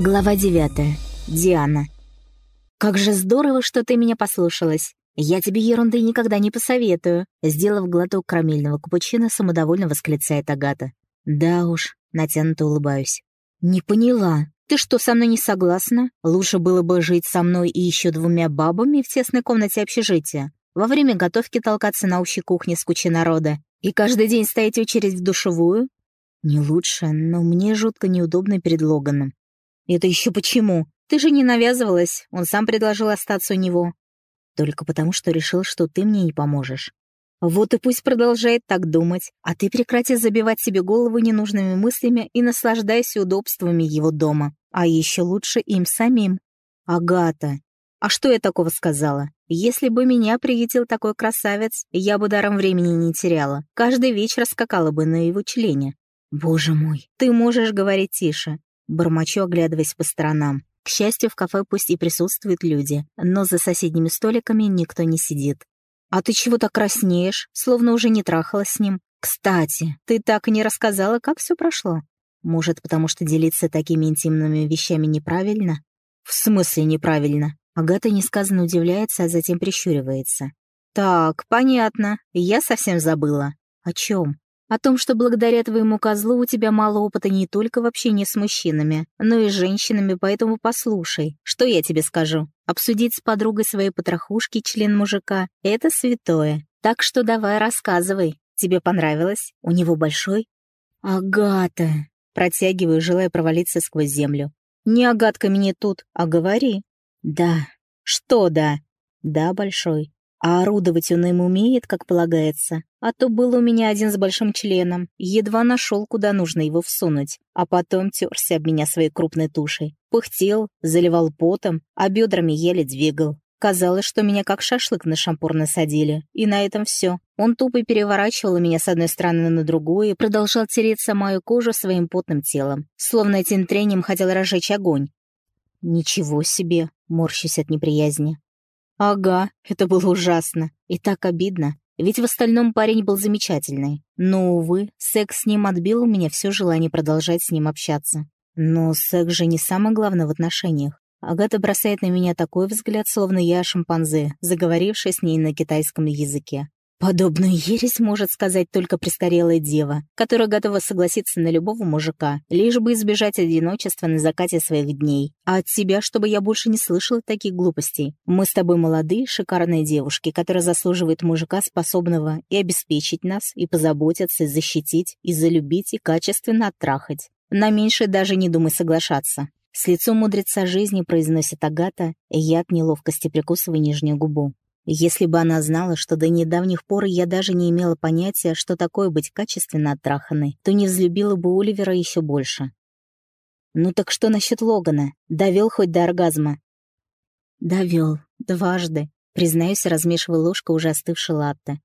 Глава 9. Диана. «Как же здорово, что ты меня послушалась. Я тебе ерунды никогда не посоветую», сделав глоток карамельного капучино, самодовольно восклицает Агата. «Да уж», натянуто улыбаюсь. «Не поняла. Ты что, со мной не согласна? Лучше было бы жить со мной и еще двумя бабами в тесной комнате общежития, во время готовки толкаться на общей кухне с кучей народа и каждый день стоять очередь в душевую? Не лучше, но мне жутко неудобно перед Логаном. «Это еще почему? Ты же не навязывалась, он сам предложил остаться у него». «Только потому, что решил, что ты мне не поможешь». «Вот и пусть продолжает так думать, а ты прекрати забивать себе голову ненужными мыслями и наслаждайся удобствами его дома, а еще лучше им самим». «Агата, а что я такого сказала? Если бы меня приютил такой красавец, я бы даром времени не теряла. Каждый вечер скакала бы на его члене. Боже мой, ты можешь говорить тише. Бормочу, оглядываясь по сторонам. К счастью, в кафе пусть и присутствуют люди, но за соседними столиками никто не сидит. «А ты чего так краснеешь, словно уже не трахалась с ним? Кстати, ты так и не рассказала, как все прошло. Может, потому что делиться такими интимными вещами неправильно?» «В смысле неправильно?» Агата несказанно удивляется, а затем прищуривается. «Так, понятно. Я совсем забыла. О чем? О том, что благодаря твоему козлу у тебя мало опыта не только в общении с мужчинами, но и с женщинами, поэтому послушай, что я тебе скажу. Обсудить с подругой своей потрохушки член мужика — это святое. Так что давай рассказывай. Тебе понравилось? У него большой? Агата. Протягиваю, желая провалиться сквозь землю. Не Агатка мне тут, а говори. Да. Что да? Да, большой. А орудовать он им умеет, как полагается. А то был у меня один с большим членом. Едва нашел, куда нужно его всунуть. А потом терся об меня своей крупной тушей. Пыхтел, заливал потом, а бедрами еле двигал. Казалось, что меня как шашлык на шампур насадили. И на этом все. Он тупо переворачивал меня с одной стороны на другую и продолжал тереть самую кожу своим потным телом. Словно этим трением хотел разжечь огонь. «Ничего себе!» — морщусь от неприязни. Ага, это было ужасно. И так обидно. Ведь в остальном парень был замечательный. Но, увы, секс с ним отбил у меня все желание продолжать с ним общаться. Но секс же не самое главное в отношениях. Агата бросает на меня такой взгляд, словно я шимпанзе, заговоривший с ней на китайском языке. Подобную ересь может сказать только престарелая дева, которая готова согласиться на любого мужика, лишь бы избежать одиночества на закате своих дней. А от тебя, чтобы я больше не слышала таких глупостей. Мы с тобой молодые, шикарные девушки, которые заслуживают мужика, способного и обеспечить нас, и позаботиться, и защитить, и залюбить, и качественно оттрахать. На меньше даже не думай соглашаться. С лицом мудреца жизни произносит Агата, и я от неловкости прикусываю нижнюю губу. Если бы она знала, что до недавних пор я даже не имела понятия, что такое быть качественно оттраханной, то не взлюбила бы Оливера еще больше. «Ну так что насчет Логана? Довел хоть до оргазма?» «Довел. Дважды», — признаюсь, размешивая ложкой уже остывшей латте.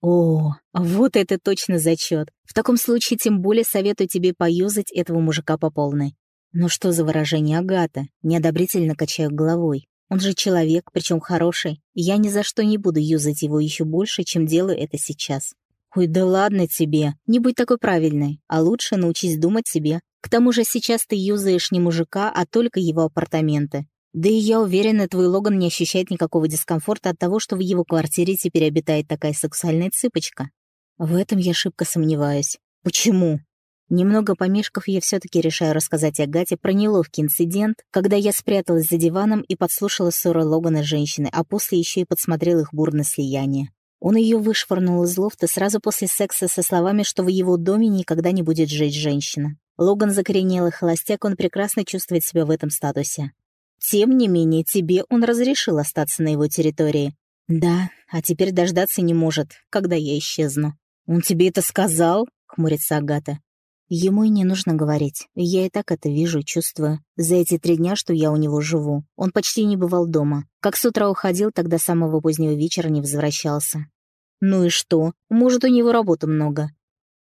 «О, вот это точно зачет. В таком случае тем более советую тебе поюзать этого мужика по полной». «Ну что за выражение, Агата?» Неодобрительно качаю головой. Он же человек, причем хороший, и я ни за что не буду юзать его еще больше, чем делаю это сейчас. Ой, да ладно тебе, не будь такой правильной, а лучше научись думать себе. К тому же сейчас ты юзаешь не мужика, а только его апартаменты. Да и я уверена, твой Логан не ощущает никакого дискомфорта от того, что в его квартире теперь обитает такая сексуальная цыпочка. В этом я шибко сомневаюсь. Почему? Немного помешков, я все-таки решаю рассказать Агате про неловкий инцидент, когда я спряталась за диваном и подслушала ссоры Логана с женщиной, а после еще и подсмотрел их бурное слияние. Он ее вышвырнул из лофта сразу после секса со словами, что в его доме никогда не будет жить женщина. Логан закоренелый холостяк, он прекрасно чувствует себя в этом статусе. Тем не менее, тебе он разрешил остаться на его территории. Да, а теперь дождаться не может, когда я исчезну. «Он тебе это сказал?» — хмурится Агата. Ему и не нужно говорить. Я и так это вижу и чувствую. За эти три дня, что я у него живу, он почти не бывал дома. Как с утра уходил, тогда самого позднего вечера не возвращался. Ну и что? Может, у него работы много.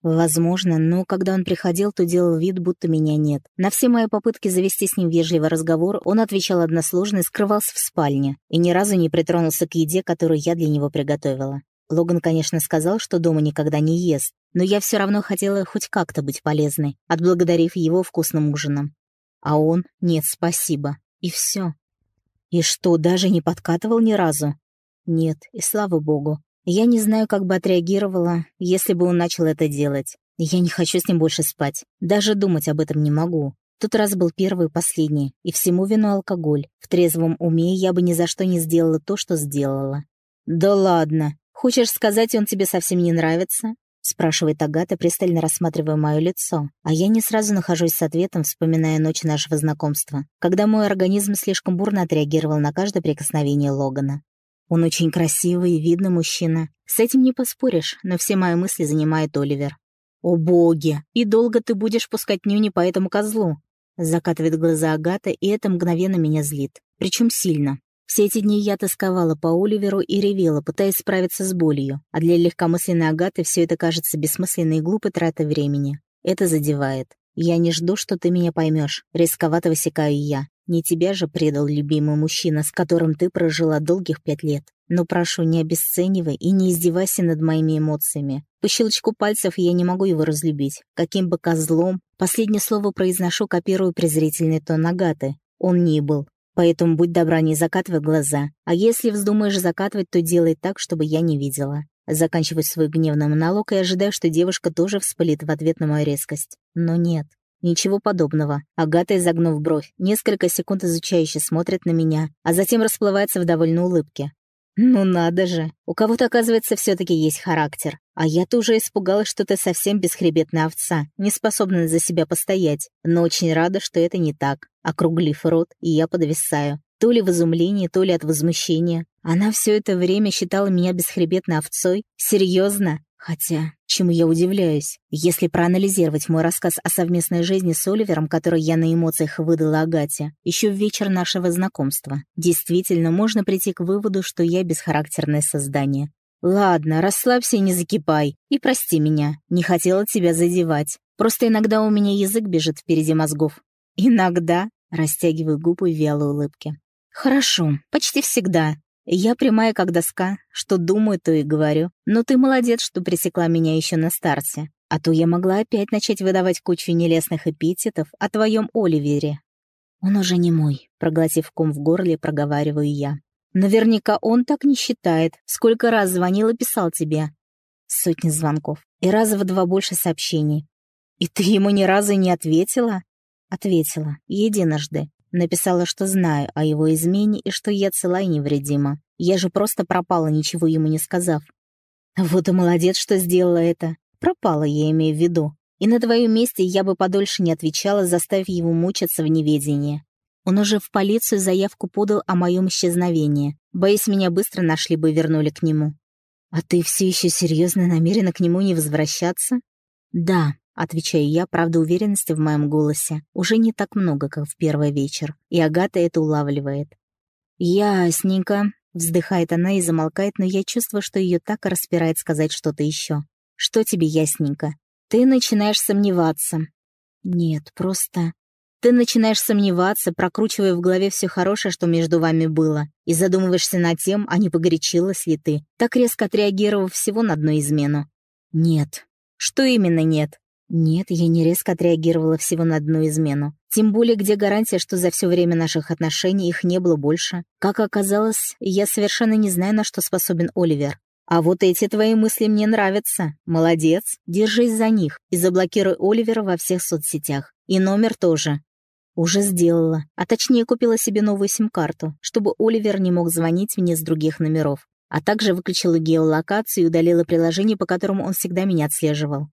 Возможно, но когда он приходил, то делал вид, будто меня нет. На все мои попытки завести с ним вежливый разговор он отвечал односложно и скрывался в спальне, и ни разу не притронулся к еде, которую я для него приготовила. Логан, конечно, сказал, что дома никогда не ест, но я все равно хотела хоть как-то быть полезной, отблагодарив его вкусным ужином. А он «нет, спасибо». И все. И что, даже не подкатывал ни разу? Нет, и слава богу. Я не знаю, как бы отреагировала, если бы он начал это делать. Я не хочу с ним больше спать. Даже думать об этом не могу. Тот раз был первый и последний, и всему вину алкоголь. В трезвом уме я бы ни за что не сделала то, что сделала. «Да ладно. Хочешь сказать, он тебе совсем не нравится?» Спрашивает Агата, пристально рассматривая мое лицо. А я не сразу нахожусь с ответом, вспоминая ночь нашего знакомства, когда мой организм слишком бурно отреагировал на каждое прикосновение Логана. Он очень красивый и видный мужчина. С этим не поспоришь, но все мои мысли занимает Оливер. «О боги! И долго ты будешь пускать нюни по этому козлу?» Закатывает глаза Агата, и это мгновенно меня злит. Причем сильно. Все эти дни я тосковала по Оливеру и ревела, пытаясь справиться с болью, а для легкомысленной Агаты все это кажется бессмысленной и глупой тратой времени. Это задевает. Я не жду, что ты меня поймешь. Рисковато высекаю я. Не тебя же предал любимый мужчина, с которым ты прожила долгих пять лет. Но прошу, не обесценивай и не издевайся над моими эмоциями. По щелчку пальцев я не могу его разлюбить. Каким бы козлом... Последнее слово произношу, копирую презрительный тон Агаты. Он не был. Поэтому будь добра, не закатывай глаза. А если вздумаешь закатывать, то делай так, чтобы я не видела. Заканчиваю свой гневный монолог и ожидаю, что девушка тоже вспылит в ответ на мою резкость. Но нет. Ничего подобного. Агата, изогнув бровь, несколько секунд изучающе смотрит на меня, а затем расплывается в довольной улыбке. «Ну надо же! У кого-то, оказывается, все таки есть характер. А я-то уже испугалась, что ты совсем бесхребетная овца, не способная за себя постоять. Но очень рада, что это не так. Округлив рот, и я подвисаю. То ли в изумлении, то ли от возмущения. Она все это время считала меня бесхребетной овцой? Серьезно? Хотя, чему я удивляюсь, если проанализировать мой рассказ о совместной жизни с Оливером, который я на эмоциях выдала Агате, еще в вечер нашего знакомства, действительно можно прийти к выводу, что я бесхарактерное создание. Ладно, расслабься и не закипай. И прости меня, не хотела тебя задевать. Просто иногда у меня язык бежит впереди мозгов. Иногда, растягиваю губы в вялой улыбке. Хорошо, почти всегда. Я прямая как доска, что думаю, то и говорю. Но ты молодец, что пресекла меня еще на старте. А то я могла опять начать выдавать кучу нелестных эпитетов о твоем Оливере. Он уже не мой, проглотив ком в горле, проговариваю я. Наверняка он так не считает. Сколько раз звонил и писал тебе? Сотни звонков. И раза в два больше сообщений. И ты ему ни разу не ответила? Ответила. Единожды. Написала, что знаю о его измене и что я цела и невредима. Я же просто пропала, ничего ему не сказав. Вот и молодец, что сделала это. Пропала, я имею в виду. И на твоем месте я бы подольше не отвечала, заставив его мучиться в неведении. Он уже в полицию заявку подал о моем исчезновении. Боюсь, меня быстро нашли бы и вернули к нему. А ты все еще серьезно намерена к нему не возвращаться? Да, Отвечаю я, правда, уверенности в моем голосе уже не так много, как в первый вечер, и Агата это улавливает. «Ясненько», — вздыхает она и замолкает, но я чувствую, что ее так распирает сказать что-то еще. «Что тебе ясненько? Ты начинаешь сомневаться». «Нет, просто...» Ты начинаешь сомневаться, прокручивая в голове все хорошее, что между вами было, и задумываешься над тем, а не погорячилась ли ты, так резко отреагировав всего на одну измену. Нет. Что именно нет? Нет, я не резко отреагировала всего на одну измену. Тем более, где гарантия, что за все время наших отношений их не было больше? Как оказалось, я совершенно не знаю, на что способен Оливер. А вот эти твои мысли мне нравятся. Молодец. Держись за них и заблокируй Оливера во всех соцсетях. И номер тоже. Уже сделала. А точнее, купила себе новую сим-карту, чтобы Оливер не мог звонить мне с других номеров. А также выключила геолокацию и удалила приложение, по которому он всегда меня отслеживал.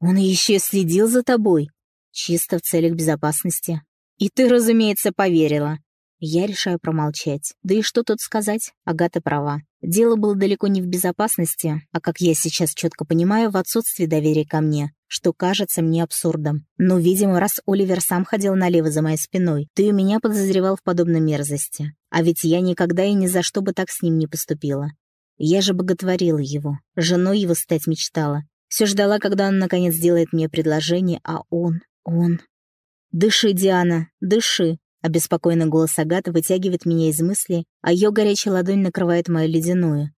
Он еще следил за тобой. Чисто в целях безопасности. И ты, разумеется, поверила. Я решаю промолчать. Да и что тут сказать? Агата права. Дело было далеко не в безопасности, а, как я сейчас четко понимаю, в отсутствии доверия ко мне, что кажется мне абсурдом. Но, видимо, раз Оливер сам ходил налево за моей спиной, то и меня подозревал в подобной мерзости. А ведь я никогда и ни за что бы так с ним не поступила. Я же боготворила его, женой его стать мечтала, все ждала, когда он наконец сделает мне предложение, а он... он... «Дыши, Диана, дыши!» Обеспокоенный голос Агаты вытягивает меня из мысли, а ее горячая ладонь накрывает мою ледяную.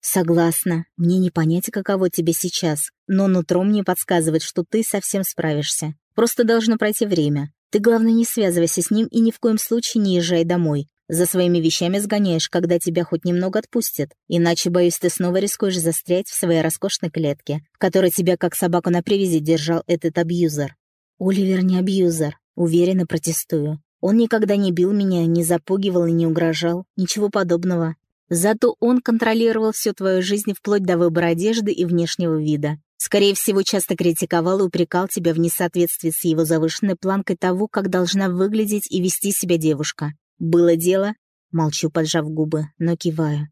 «Согласна. Мне не понять, каково тебе сейчас, но нутро мне подсказывает, что ты совсем справишься. Просто должно пройти время. Ты, главное, не связывайся с ним и ни в коем случае не езжай домой. За своими вещами сгоняешь, когда тебя хоть немного отпустят. Иначе, боюсь, ты снова рискуешь застрять в своей роскошной клетке, в которой тебя как собаку на привязи держал этот абьюзер. Оливер не абьюзер. Уверенно протестую. Он никогда не бил меня, не запугивал и не угрожал. Ничего подобного. Зато он контролировал всю твою жизнь вплоть до выбора одежды и внешнего вида. Скорее всего, часто критиковал и упрекал тебя в несоответствии с его завышенной планкой того, как должна выглядеть и вести себя девушка. Было дело? Молчу, поджав губы, но киваю.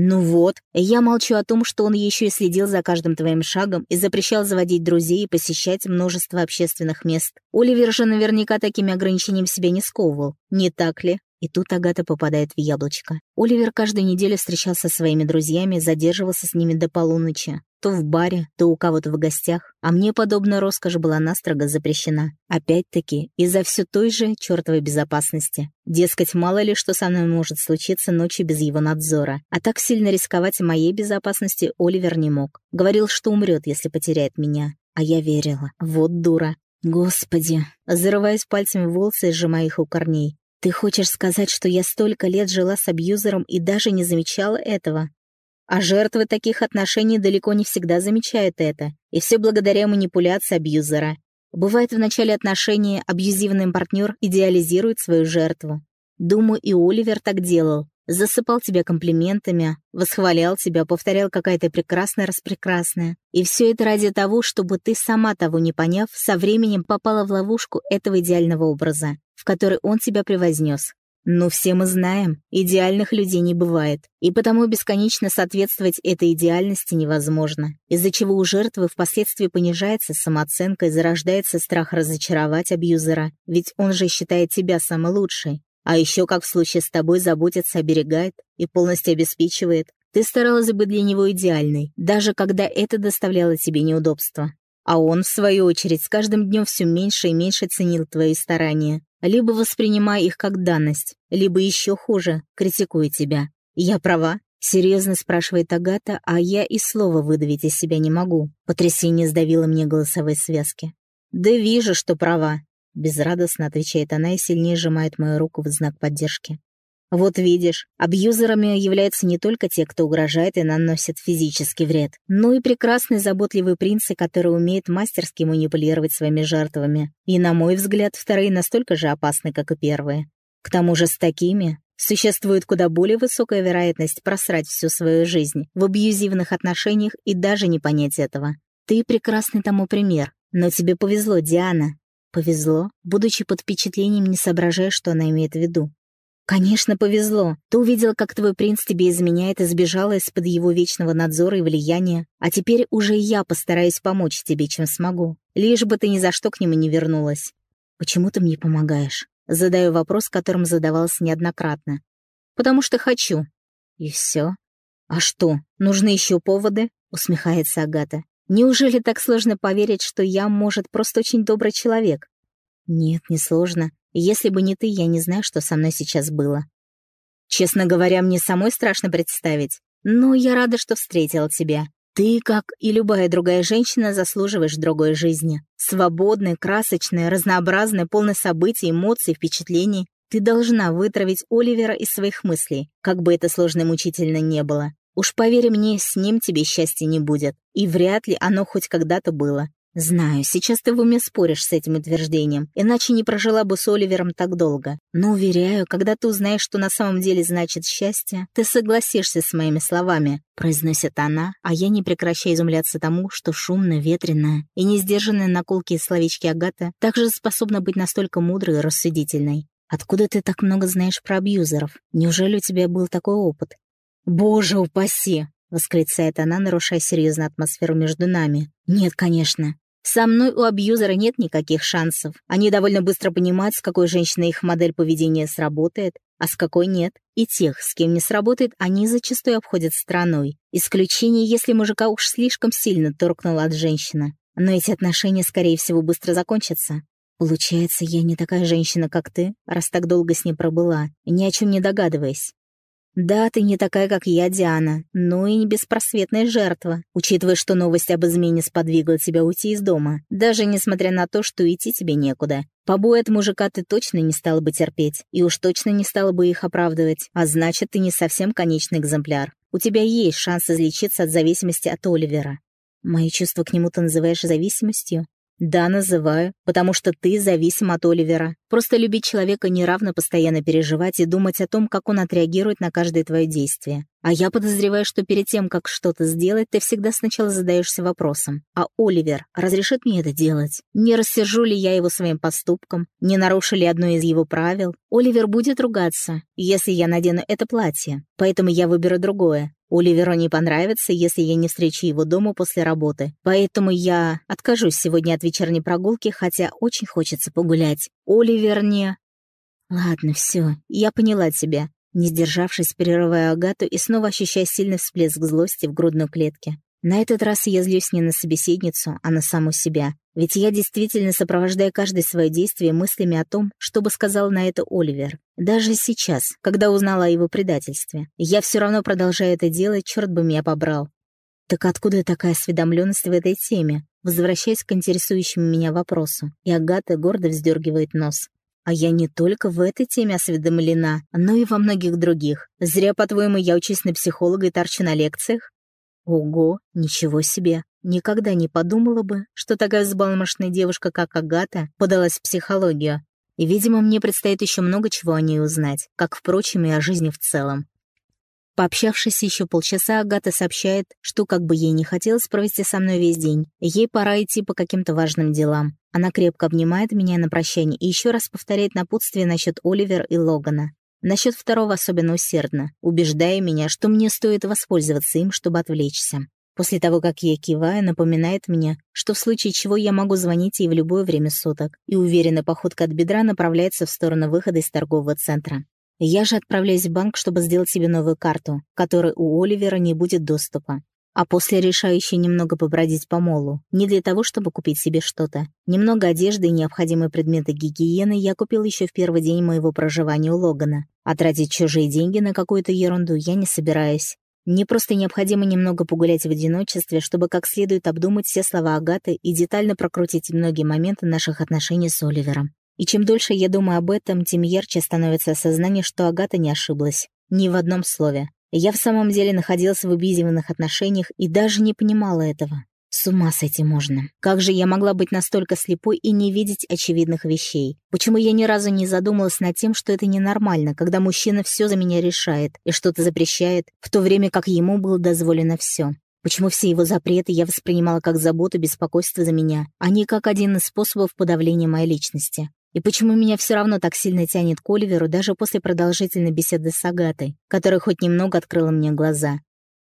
Ну вот, я молчу о том, что он еще и следил за каждым твоим шагом и запрещал заводить друзей и посещать множество общественных мест. Оливер же наверняка такими ограничениями себя не сковывал, не так ли? И тут Агата попадает в яблочко. Оливер каждую неделю встречался со своими друзьями, задерживался с ними до полуночи. То в баре, то у кого-то в гостях. А мне подобная роскошь была настрого запрещена. Опять-таки, из-за все той же чертовой безопасности. Дескать, мало ли что со мной может случиться ночью без его надзора. А так сильно рисковать моей безопасности Оливер не мог. Говорил, что умрет, если потеряет меня. А я верила. Вот дура. Господи. Зарываясь пальцами в волосы и сжимая их у корней. «Ты хочешь сказать, что я столько лет жила с абьюзером и даже не замечала этого?» А жертвы таких отношений далеко не всегда замечают это, и все благодаря манипуляции абьюзера. Бывает, в начале отношений абьюзивный партнер идеализирует свою жертву. Думаю, и Оливер так делал. Засыпал тебя комплиментами, восхвалял тебя, повторял какая то прекрасная-распрекрасная. И все это ради того, чтобы ты, сама того не поняв, со временем попала в ловушку этого идеального образа, в который он тебя превознес. Но все мы знаем, идеальных людей не бывает, и потому бесконечно соответствовать этой идеальности невозможно, из-за чего у жертвы впоследствии понижается самооценка и зарождается страх разочаровать абьюзера, ведь он же считает тебя самой лучшей. А еще, как в случае с тобой, заботится, оберегает и полностью обеспечивает. Ты старалась быть для него идеальной, даже когда это доставляло тебе неудобства. А он, в свою очередь, с каждым днем все меньше и меньше ценил твои старания, либо воспринимая их как данность, либо еще хуже, критикуя тебя. «Я права?» — серьезно спрашивает Агата, а я и слова выдавить из себя не могу. Потрясение сдавило мне голосовые связки. «Да вижу, что права», — безрадостно отвечает она и сильнее сжимает мою руку в знак поддержки. Вот видишь, абьюзерами являются не только те, кто угрожает и наносит физический вред, но и прекрасные заботливые принцы, которые умеют мастерски манипулировать своими жертвами. И, на мой взгляд, вторые настолько же опасны, как и первые. К тому же с такими существует куда более высокая вероятность просрать всю свою жизнь в абьюзивных отношениях и даже не понять этого. Ты прекрасный тому пример. Но тебе повезло, Диана. Повезло, будучи под впечатлением, не соображая, что она имеет в виду. «Конечно, повезло. Ты увидела, как твой принц тебе изменяет и сбежала из-под его вечного надзора и влияния. А теперь уже я постараюсь помочь тебе, чем смогу. Лишь бы ты ни за что к нему не вернулась. Почему ты мне помогаешь?» Задаю вопрос, которым задавалась неоднократно. «Потому что хочу». «И все?» «А что, нужны еще поводы?» — усмехается Агата. «Неужели так сложно поверить, что я, может, просто очень добрый человек?» «Нет, не сложно. Если бы не ты, я не знаю, что со мной сейчас было. Честно говоря, мне самой страшно представить. Но я рада, что встретила тебя. Ты, как и любая другая женщина, заслуживаешь другой жизни. Свободной, красочной, разнообразной, полной событий, эмоций, впечатлений. Ты должна вытравить Оливера из своих мыслей, как бы это сложно и мучительно не было. Уж поверь мне, с ним тебе счастья не будет. И вряд ли оно хоть когда-то было. «Знаю, сейчас ты в уме споришь с этим утверждением, иначе не прожила бы с Оливером так долго. Но, уверяю, когда ты узнаешь, что на самом деле значит счастье, ты согласишься с моими словами», — произносит она, а я не прекращаю изумляться тому, что шумная, ветреная и не сдержанная на колкие словечки Агата также способна быть настолько мудрой и рассудительной. «Откуда ты так много знаешь про абьюзеров? Неужели у тебя был такой опыт?» «Боже упаси!» — восклицает она, нарушая серьезную атмосферу между нами. «Нет, конечно. Со мной у абьюзера нет никаких шансов. Они довольно быстро понимают, с какой женщиной их модель поведения сработает, а с какой нет. И тех, с кем не сработает, они зачастую обходят стороной. Исключение, если мужика уж слишком сильно торкнула от женщины. Но эти отношения, скорее всего, быстро закончатся. Получается, я не такая женщина, как ты, раз так долго с ней пробыла, ни о чем не догадываясь. Да, ты не такая, как я, Диана, но и не беспросветная жертва, учитывая, что новость об измене сподвигла тебя уйти из дома, даже несмотря на то, что идти тебе некуда. Побои от мужика ты точно не стала бы терпеть, и уж точно не стала бы их оправдывать, а значит, ты не совсем конечный экземпляр. У тебя есть шанс излечиться от зависимости от Оливера. Мои чувства к нему ты называешь зависимостью? «Да, называю, потому что ты зависим от Оливера. Просто любить человека неравно постоянно переживать и думать о том, как он отреагирует на каждое твое действие. А я подозреваю, что перед тем, как что-то сделать, ты всегда сначала задаешься вопросом, а Оливер разрешит мне это делать? Не рассержу ли я его своим поступком? Не нарушу ли одно из его правил? Оливер будет ругаться, если я надену это платье, поэтому я выберу другое. Оливеру не понравится, если я не встречу его дома после работы. Поэтому я откажусь сегодня от вечерней прогулки, хотя очень хочется погулять. Оливер не... Ладно, все, я поняла тебя. Не сдержавшись, прерывая Агату и снова ощущая сильный всплеск злости в грудной клетке. На этот раз я злюсь не на собеседницу, а на саму себя. Ведь я действительно сопровождаю каждое свое действие мыслями о том, что бы сказал на это Оливер. Даже сейчас, когда узнала о его предательстве. Я все равно продолжаю это делать, черт бы меня побрал. Так откуда такая осведомленность в этой теме? Возвращаясь к интересующему меня вопросу, и Агата гордо вздергивает нос. А я не только в этой теме осведомлена, но и во многих других. Зря, по-твоему, я учусь на психолога и торчу на лекциях? Ого, ничего себе. Никогда не подумала бы, что такая взбалмошная девушка, как Агата, подалась в психологию. И, видимо, мне предстоит еще много чего о ней узнать, как, впрочем, и о жизни в целом. Пообщавшись еще полчаса, Агата сообщает, что как бы ей не хотелось провести со мной весь день, ей пора идти по каким-то важным делам. Она крепко обнимает меня на прощание и еще раз повторяет напутствие насчет Оливера и Логана. Насчет второго особенно усердно, убеждая меня, что мне стоит воспользоваться им, чтобы отвлечься. После того, как я киваю, напоминает мне, что в случае чего я могу звонить ей в любое время суток, и уверенно походка от бедра направляется в сторону выхода из торгового центра. Я же отправляюсь в банк, чтобы сделать себе новую карту, которой у Оливера не будет доступа а после решаю еще немного побродить по молу. Не для того, чтобы купить себе что-то. Немного одежды и необходимые предметы гигиены я купил еще в первый день моего проживания у Логана. А тратить чужие деньги на какую-то ерунду я не собираюсь. Мне просто необходимо немного погулять в одиночестве, чтобы как следует обдумать все слова Агаты и детально прокрутить многие моменты наших отношений с Оливером. И чем дольше я думаю об этом, тем ярче становится осознание, что Агата не ошиблась. Ни в одном слове. Я в самом деле находилась в абьюзивных отношениях и даже не понимала этого. С ума сойти можно. Как же я могла быть настолько слепой и не видеть очевидных вещей? Почему я ни разу не задумалась над тем, что это ненормально, когда мужчина все за меня решает и что-то запрещает, в то время как ему было дозволено все? Почему все его запреты я воспринимала как заботу, беспокойство за меня, а не как один из способов подавления моей личности? И почему меня все равно так сильно тянет к Оливеру даже после продолжительной беседы с Агатой, которая хоть немного открыла мне глаза.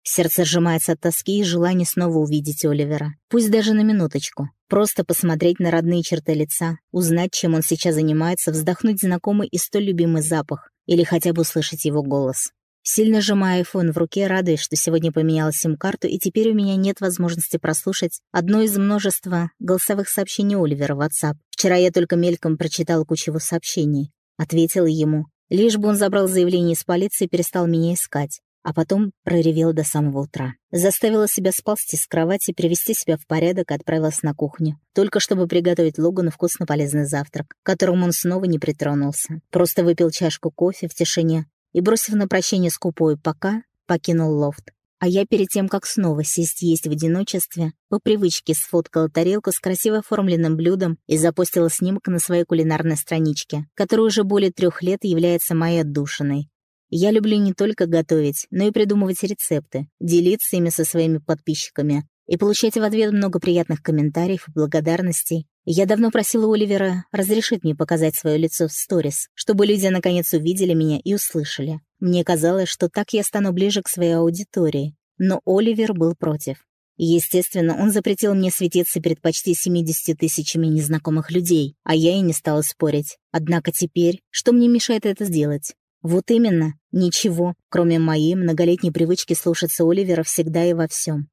Сердце сжимается от тоски и желания снова увидеть Оливера. Пусть даже на минуточку. Просто посмотреть на родные черты лица, узнать, чем он сейчас занимается, вздохнуть знакомый и столь любимый запах, или хотя бы услышать его голос. Сильно сжимая айфон в руке, радуясь, что сегодня поменяла сим-карту, и теперь у меня нет возможности прослушать одно из множества голосовых сообщений Оливера в WhatsApp. Вчера я только мельком прочитала кучу его сообщений. Ответила ему. Лишь бы он забрал заявление из полиции и перестал меня искать. А потом проревела до самого утра. Заставила себя сползти с кровати, привести себя в порядок и отправилась на кухню. Только чтобы приготовить Логану вкусно полезный завтрак, к которому он снова не притронулся. Просто выпил чашку кофе в тишине, и, бросив на прощение скупой «пока», покинул лофт. А я перед тем, как снова сесть есть в одиночестве, по привычке сфоткала тарелку с красиво оформленным блюдом и запостила снимок на своей кулинарной страничке, которая уже более трех лет является моей отдушиной. Я люблю не только готовить, но и придумывать рецепты, делиться ими со своими подписчиками и получать в ответ много приятных комментариев и благодарностей, я давно просила Оливера разрешить мне показать свое лицо в сторис, чтобы люди наконец увидели меня и услышали. Мне казалось, что так я стану ближе к своей аудитории. Но Оливер был против. Естественно, он запретил мне светиться перед почти 70 тысячами незнакомых людей, а я и не стала спорить. Однако теперь, что мне мешает это сделать? Вот именно, ничего, кроме моей многолетней привычки слушаться Оливера всегда и во всем.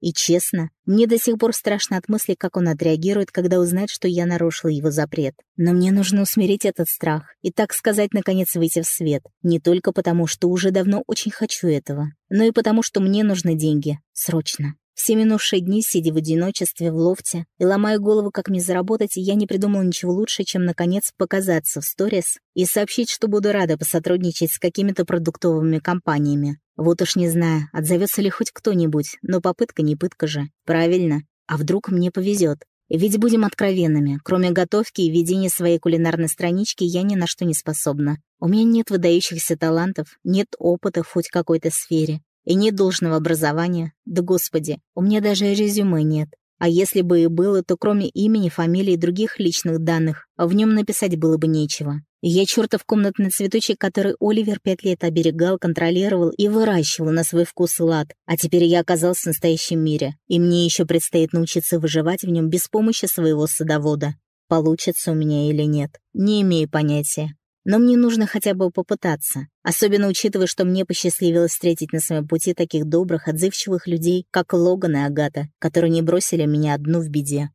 И честно, мне до сих пор страшно от мысли, как он отреагирует, когда узнает, что я нарушила его запрет. Но мне нужно усмирить этот страх и, так сказать, наконец выйти в свет. Не только потому, что уже давно очень хочу этого, но и потому, что мне нужны деньги. Срочно. Все минувшие дни, сидя в одиночестве в лофте и ломая голову, как мне заработать, я не придумал ничего лучше, чем, наконец, показаться в сторис и сообщить, что буду рада посотрудничать с какими-то продуктовыми компаниями. Вот уж не знаю, отзовется ли хоть кто-нибудь, но попытка не пытка же. Правильно. А вдруг мне повезет? Ведь будем откровенными, кроме готовки и ведения своей кулинарной странички я ни на что не способна. У меня нет выдающихся талантов, нет опыта в хоть какой-то сфере. И нет должного образования. Да господи, у меня даже резюме нет. А если бы и было, то кроме имени, фамилии и других личных данных, в нем написать было бы нечего. Я чертов комнатный цветочек, который Оливер пять лет оберегал, контролировал и выращивал на свой вкус и лад. А теперь я оказался в настоящем мире, и мне еще предстоит научиться выживать в нем без помощи своего садовода. Получится у меня или нет, не имею понятия. Но мне нужно хотя бы попытаться, особенно учитывая, что мне посчастливилось встретить на своем пути таких добрых, отзывчивых людей, как Логан и Агата, которые не бросили меня одну в беде.